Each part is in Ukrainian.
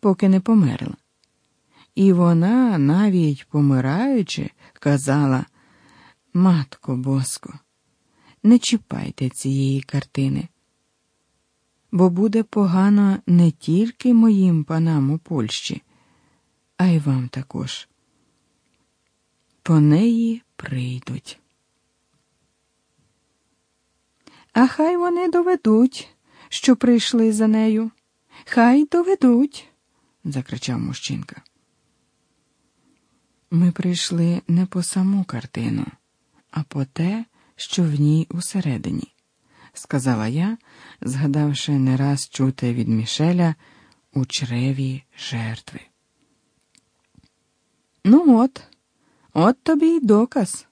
поки не померла. І вона, навіть помираючи, казала Матко Боско, не чіпайте цієї картини, бо буде погано не тільки моїм панам у Польщі, а й вам також. По неї прийдуть. А хай вони доведуть, що прийшли за нею. Хай доведуть, закричав мужчинка. Ми прийшли не по саму картину, а по те, що в ній усередині, сказала я, згадавши не раз чути від Мішеля у чреві жертви. Ну от, от тобі й доказ.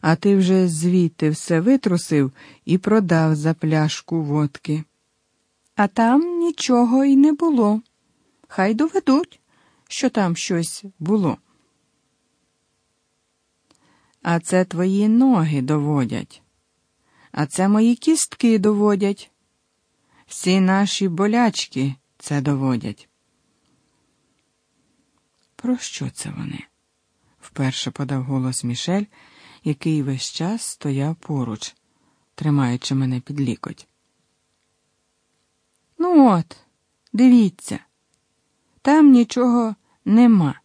А ти вже звідти все витрусив і продав за пляшку водки. А там нічого й не було. Хай доведуть, що там щось було. А це твої ноги доводять, а це мої кістки доводять. Всі наші болячки це доводять. Про що це вони? вперше подав голос Мішель, який весь час стояв поруч, тримаючи мене під лікоть. Ну от, дивіться, там нічого нема.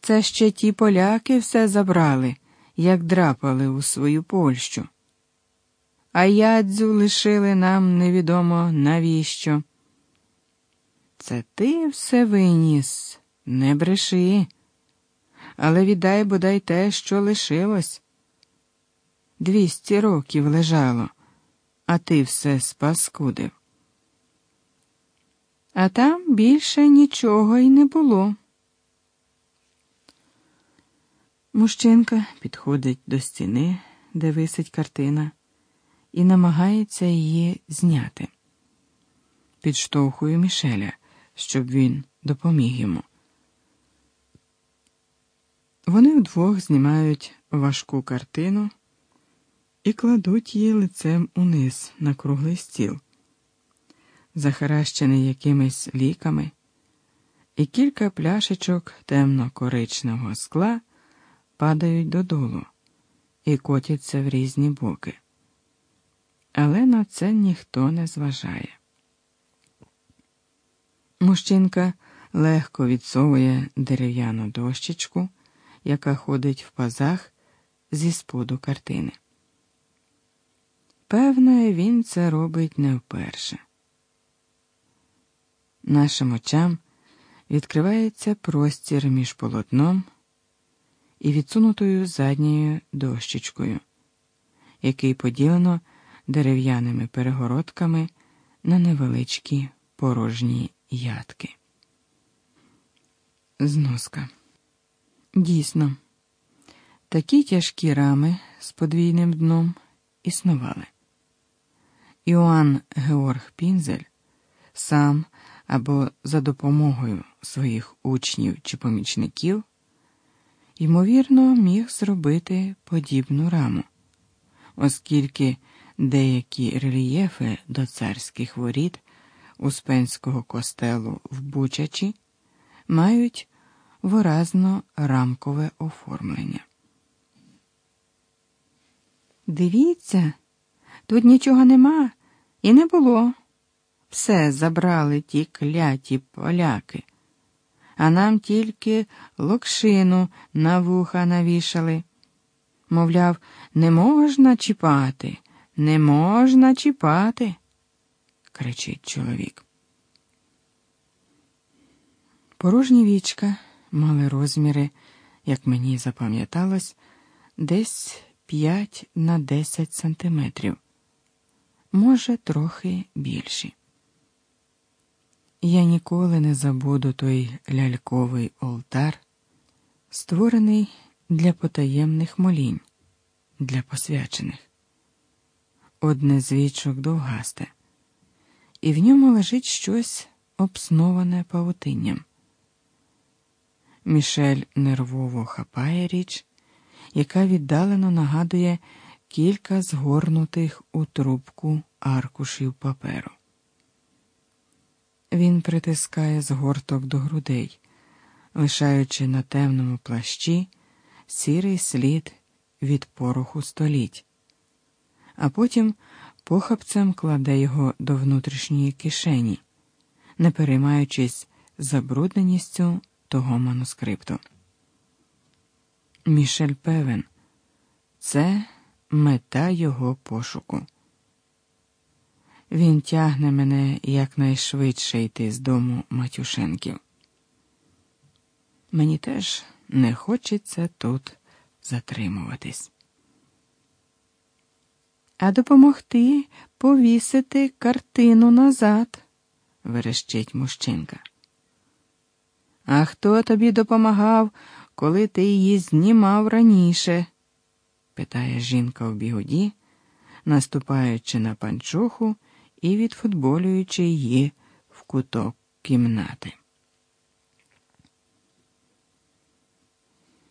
Це ще ті поляки все забрали, як драпали у свою Польщу. А ядзю лишили нам невідомо навіщо. Це ти все виніс, не бреши, але віддай бодай те, що лишилось. Двісті років лежало, а ти все спаскудив. А там більше нічого й не було. Мужчинка підходить до стіни, де висить картина, і намагається її зняти. Підштовхує Мішеля, щоб він допоміг йому. Вони вдвох знімають важку картину і кладуть її лицем униз на круглий стіл, захаращений якимись ліками, і кілька пляшечок темно-коричневого скла падають додолу і котяться в різні боки. Але на це ніхто не зважає. Мужчинка легко відсовує дерев'яну дощечку, яка ходить в пазах зі споду картини. Певне, він це робить не вперше. Нашим очам відкривається простір між полотном і відсунутою задньою дощечкою, який поділено дерев'яними перегородками на невеличкі порожні ядки. Зноска. Дійсно, такі тяжкі рами з подвійним дном існували. Іоанн Георг Пінзель сам або за допомогою своїх учнів чи помічників ймовірно, міг зробити подібну раму, оскільки деякі рельєфи до царських воріт Успенського костелу в Бучачі мають виразно рамкове оформлення. Дивіться, тут нічого нема і не було. Все забрали ті кляті поляки а нам тільки локшину на вуха навішали. Мовляв, не можна чіпати, не можна чіпати, кричить чоловік. Порожні вічка мали розміри, як мені запам'яталось, десь 5 на 10 сантиметрів, може, трохи більші. Я ніколи не забуду той ляльковий олтар, створений для потаємних молінь, для посвячених. Одне з вічок довгасте, і в ньому лежить щось обсноване павутинням. Мішель нервово хапає річ, яка віддалено нагадує кілька згорнутих у трубку аркушів паперу. Він притискає згорток до грудей, лишаючи на темному плащі сірий слід від пороху століть, а потім похапцем кладе його до внутрішньої кишені, не переймаючись забрудненістю того манускрипту. Мішель певен, це мета його пошуку. Він тягне мене якнайшвидше йти з дому Матюшенків. Мені теж не хочеться тут затримуватись. А допомогти повісити картину назад, верещить мужчинка. А хто тобі допомагав, коли ти її знімав раніше? питає жінка в бігуді, наступаючи на панчоху і відфутболюючи її в куток кімнати.